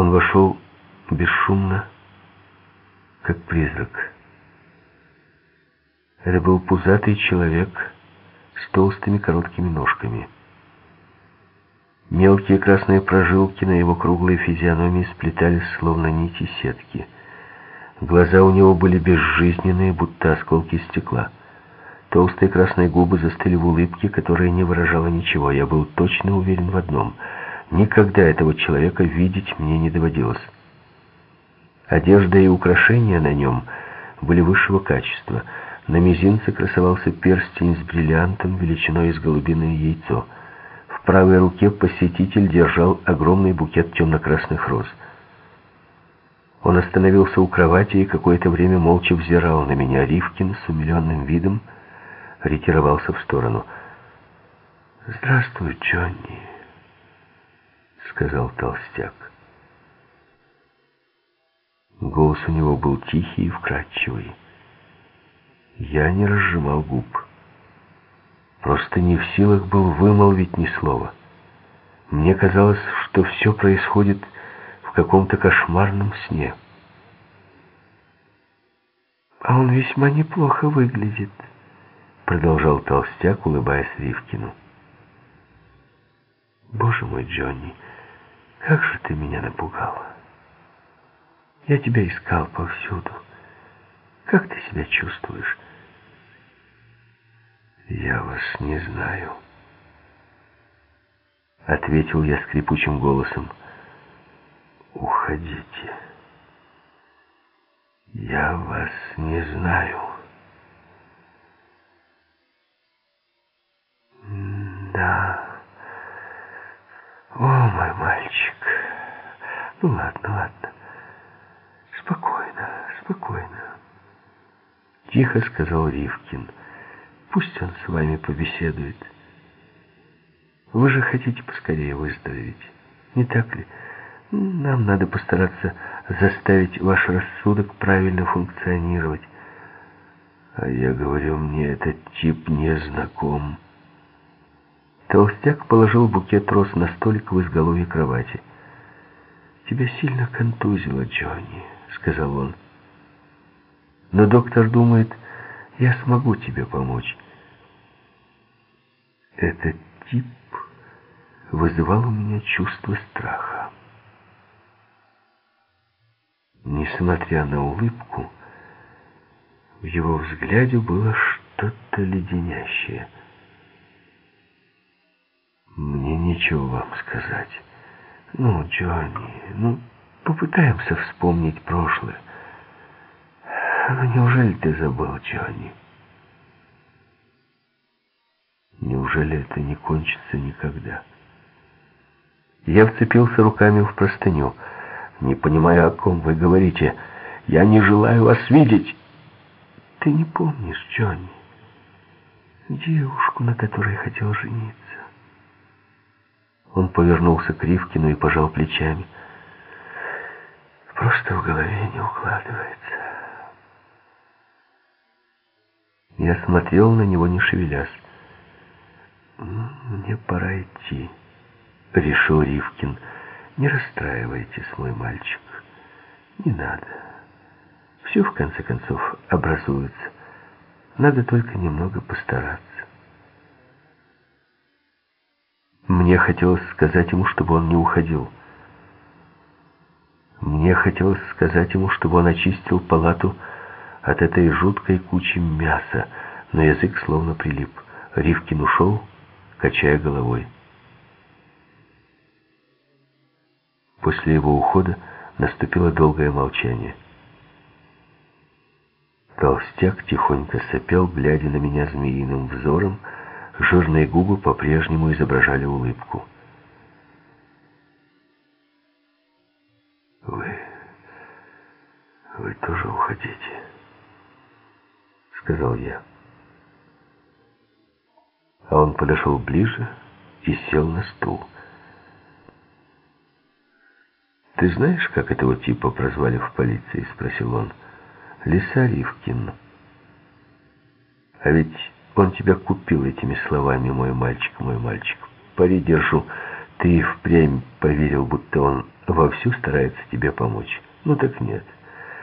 Он вошел бесшумно, как призрак. Это был пузатый человек с толстыми короткими ножками. Мелкие красные прожилки на его круглой физиономии сплетались, словно нити сетки. Глаза у него были безжизненные, будто осколки стекла. Толстые красные губы застыли в улыбке, которая не выражала ничего. Я был точно уверен в одном. Никогда этого человека видеть мне не доводилось. Одежда и украшения на нем были высшего качества. На мизинце красовался перстень с бриллиантом величиной с голубиное яйцо. В правой руке посетитель держал огромный букет темно-красных роз. Он остановился у кровати и какое-то время молча взирал на меня. Ривкин с умиленным видом ретировался в сторону. «Здравствуй, Джонни», — сказал толстяк. Голос у него был тихий и вкрадчивый. Я не разжимал губ. Просто не в силах был вымолвить ни слова. Мне казалось, что все происходит в каком-то кошмарном сне. «А он весьма неплохо выглядит», продолжал толстяк, улыбаясь Ривкину. «Боже мой, Джонни, как же ты меня напугала! Я тебя искал повсюду. Как ты себя чувствуешь?» «Я вас не знаю», — ответил я скрипучим голосом. «Уходите. Я вас не знаю». Да. О, мой мальчик. Ну ладно, ладно. Спокойно, спокойно. Тихо сказал Ривкин. Пусть он с вами побеседует. Вы же хотите поскорее выздороветь, не так ли? Нам надо постараться заставить ваш рассудок правильно функционировать. А я говорю, мне этот тип не знаком. Толстяк положил букет роз на столик в изголовье кровати. «Тебя сильно контузило, Джонни», — сказал он. «Но доктор думает, я смогу тебе помочь». Этот тип вызывал у меня чувство страха. Несмотря на улыбку, в его взгляде было что-то леденящее — нечего вам сказать. Ну, Джонни, ну, попытаемся вспомнить прошлое. Ну, неужели ты забыл, Джонни? Неужели это не кончится никогда? Я вцепился руками в простыню. Не понимаю, о ком вы говорите. Я не желаю вас видеть. Ты не помнишь, Джонни, девушку, на которой хотел жениться? Он повернулся к Ривкину и пожал плечами. Просто в голове не укладывается. Я смотрел на него, не шевелясь. «Мне пора идти», — решил Ривкин. «Не расстраивайтесь, мой мальчик. Не надо. Все, в конце концов, образуется. Надо только немного постараться». Мне хотелось сказать ему, чтобы он не уходил. Мне хотелось сказать ему, чтобы он очистил палату от этой жуткой кучи мяса, но язык словно прилип. Ривкин ушел, качая головой. После его ухода наступило долгое молчание. Толстяк тихонько сопел, глядя на меня змеиным взором, Жирные губы по-прежнему изображали улыбку. «Вы... вы тоже уходите», — сказал я. А он подошел ближе и сел на стул. «Ты знаешь, как этого типа прозвали в полиции?» — спросил он. «Лиса А ведь он тебя купил этими словами, мой мальчик, мой мальчик. Пари держу, ты впрямь поверил, будто он вовсю старается тебе помочь. Ну так нет.